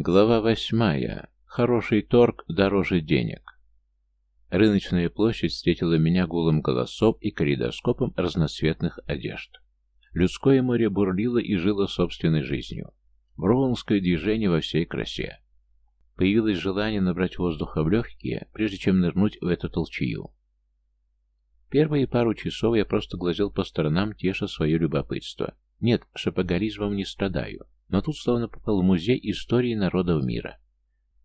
Глава восьмая. Хороший торг дороже денег. Рыночная площадь встретила меня гулом голосов и калейдоскопом разноцветных одежд. Людское море бурлило и жило собственной жизнью. Броунское движение во всей красе. Появилось желание набрать воздуха в легкие, прежде чем нырнуть в эту толчью. Первые пару часов я просто глазел по сторонам, теша свое любопытство. Нет, шапоголизмом не страдаю. Но тут словно попал в музей истории народов мира.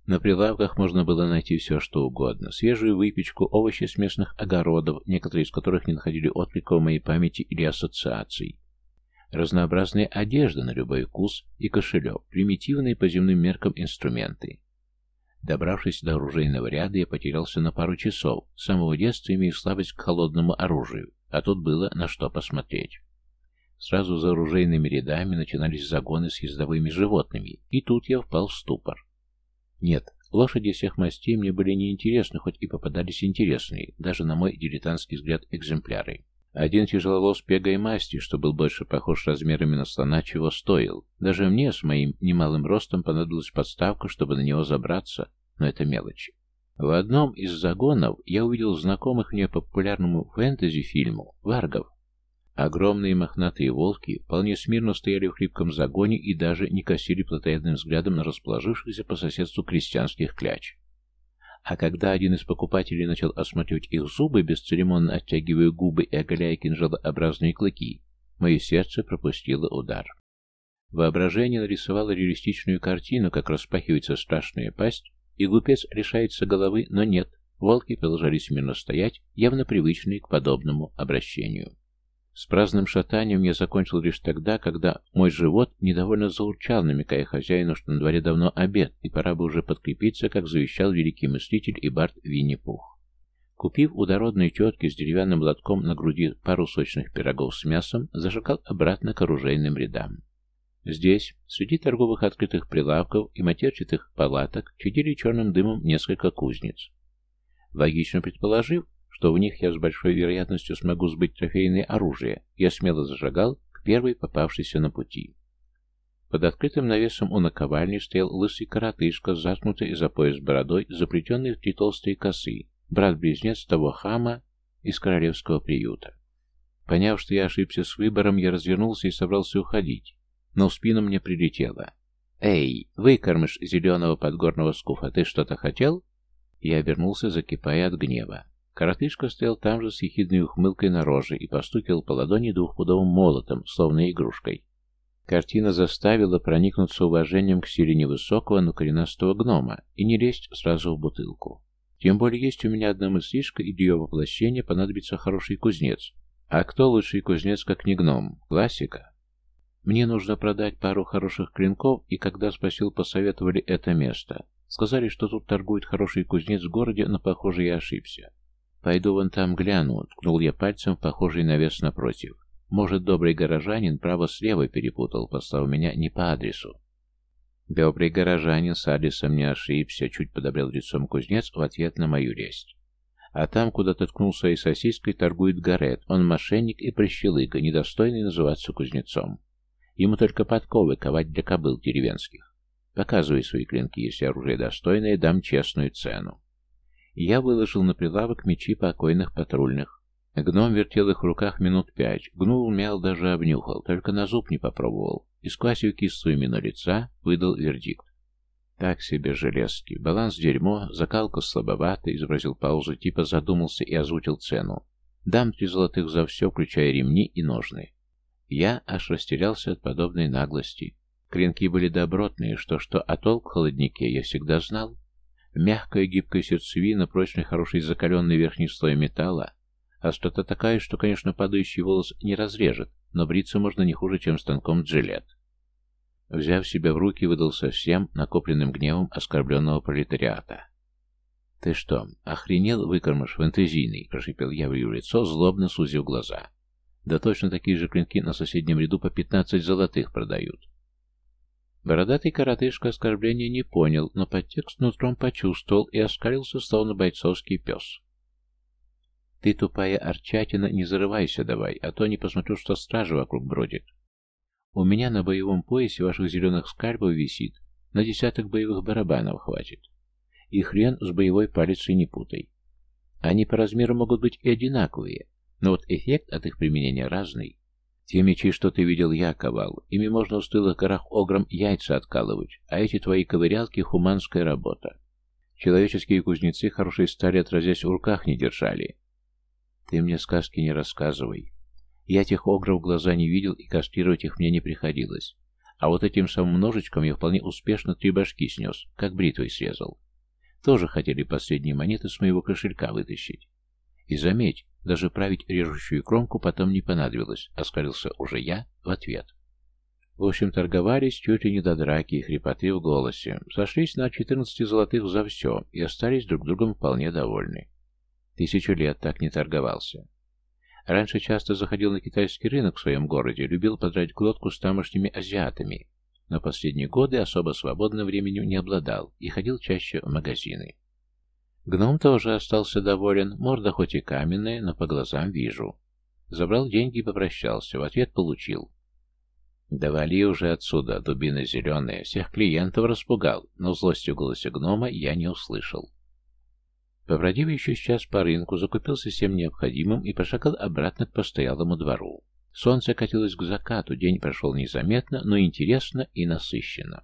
На прилавках можно было найти все, что угодно. Свежую выпечку, овощи с местных огородов, некоторые из которых не находили отклика в моей памяти или ассоциаций. Разнообразная одежда на любой вкус и кошелек, примитивные по земным меркам инструменты. Добравшись до оружейного ряда, я потерялся на пару часов. С самого детства имею слабость к холодному оружию, а тут было на что посмотреть. Сразу за оружейными рядами начинались загоны с ездовыми животными, и тут я впал в ступор. Нет, лошади всех мастей мне были неинтересны, хоть и попадались интересные, даже на мой дилетантский взгляд экземпляры. Один тяжеловоз пегой масти, что был больше похож размерами на слона, чего стоил. Даже мне с моим немалым ростом понадобилась подставка, чтобы на него забраться, но это мелочи. В одном из загонов я увидел знакомых мне популярному фэнтези-фильму «Варгов», Огромные мохнатые волки вполне смирно стояли в хлипком загоне и даже не косили плотоядным взглядом на расположившихся по соседству крестьянских кляч. А когда один из покупателей начал осматривать их зубы, бесцеремонно оттягивая губы и оголяя кинжалообразные клыки, мое сердце пропустило удар. Воображение нарисовало реалистичную картину, как распахивается страшная пасть, и глупец лишается головы, но нет, волки продолжали смирно стоять, явно привычные к подобному обращению. С праздным шатанием я закончил лишь тогда, когда мой живот недовольно заурчал, намекая хозяину, что на дворе давно обед, и пора бы уже подкрепиться, как завещал великий мыслитель и бард Винни-Пух. Купив у дородной тетки с деревянным лотком на груди пару сочных пирогов с мясом, зашагал обратно к оружейным рядам. Здесь, среди торговых открытых прилавков и матерчатых палаток, чадили черным дымом несколько кузнец. Логично предположив, что в них я с большой вероятностью смогу сбыть трофейное оружие, я смело зажигал к первой попавшейся на пути. Под открытым навесом у наковальни стоял лысый коротышка, заткнутый за пояс бородой, заплетенный в три толстые косы, брат-близнец того хама из королевского приюта. Поняв, что я ошибся с выбором, я развернулся и собрался уходить, но в спину мне прилетело. «Эй, выкормыш зеленого подгорного скуфа, ты что-то хотел?» Я обернулся, закипая от гнева. Коротышка стоял там же с ехидной ухмылкой на роже и постукивал по ладони двухпудовым молотом, словно игрушкой. Картина заставила проникнуться уважением к силе невысокого, но коренастого гнома и не лезть сразу в бутылку. Тем более есть у меня одна мыслишка, и для ее воплощения понадобится хороший кузнец. А кто лучший кузнец, как не гном? Классика. Мне нужно продать пару хороших клинков, и когда спросил, посоветовали это место. Сказали, что тут торгует хороший кузнец в городе, но, похоже, я ошибся. «Пойду вон там гляну», — ткнул я пальцем в похожий навес напротив. «Может, добрый горожанин право слева перепутал, послав меня не по адресу». Добрый горожанин с адресом не ошибся, чуть подобрел лицом кузнец в ответ на мою лесть. А там, куда ты ткнул своей сосиской, торгует Гарет. Он мошенник и прощелыга, недостойный называться кузнецом. Ему только подковы ковать для кобыл деревенских. Показывай свои клинки, если оружие достойное, дам честную цену. Я выложил на прилавок мечи покойных патрульных. Гном вертел их в руках минут пять. Гнул, мял, даже обнюхал, только на зуб не попробовал. И сквасив кислую мину лица, выдал вердикт. Так себе железки. Баланс дерьмо, закалка слабовата, изобразил паузу, типа задумался и озвучил цену. Дам три золотых за все, включая ремни и ножны. Я аж растерялся от подобной наглости. Клинки были добротные, что-что, а толк в холоднике я всегда знал. Мягкая гибкая сердцевина, прочный хороший закаленный верхний слой металла, острота такая, что, конечно, падающий волос не разрежет, но бриться можно не хуже, чем станком джилет. Взяв себя в руки, выдал совсем накопленным гневом оскорбленного пролетариата. «Ты что, охренел, выкормыш фэнтезийный?» – прошипел я в ее лицо, злобно сузив глаза. «Да точно такие же клинки на соседнем ряду по пятнадцать золотых продают. Бородатый коротышка оскорбления не понял, но подтекст нутром почувствовал и оскалился, словно бойцовский пес. «Ты, тупая арчатина, не зарывайся давай, а то не посмотрю, что стража вокруг бродит. У меня на боевом поясе ваших зеленых скальпов висит На десяток боевых барабанов хватит. И хрен с боевой палицей не путай. Они по размеру могут быть и одинаковые, но вот эффект от их применения разный. Те мечи, что ты видел я ковал, ими можно в стылых горах огром яйца откалывать, а эти твои ковырялки — хуманская работа. Человеческие кузнецы хорошей стали, отродясь в руках, не держали. Ты мне сказки не рассказывай. Я тех огров глаза не видел, и кастрировать их мне не приходилось. А вот этим самым ножичком я вполне успешно три башки снес, как бритвой срезал. Тоже хотели последние монеты с моего кошелька вытащить. И заметь, даже править режущую кромку потом не понадобилось, оскалился уже я в ответ. В общем, торговались чуть ли не до драки и хрипоты в голосе. Сошлись на 14 золотых за все и остались друг другом вполне довольны. Тысячу лет так не торговался. Раньше часто заходил на китайский рынок в своем городе, любил подрать глотку с тамошними азиатами, но последние годы особо свободным временем не обладал и ходил чаще в магазины. Гном тоже остался доволен, морда хоть и каменная, но по глазам вижу. Забрал деньги и попрощался, в ответ получил. «Да вали уже отсюда, дубина зеленая, всех клиентов распугал, но злости в голосе гнома я не услышал». Побродив еще сейчас по рынку, закупился всем необходимым и пошагал обратно к постоялому двору. Солнце катилось к закату, день прошел незаметно, но интересно и насыщенно.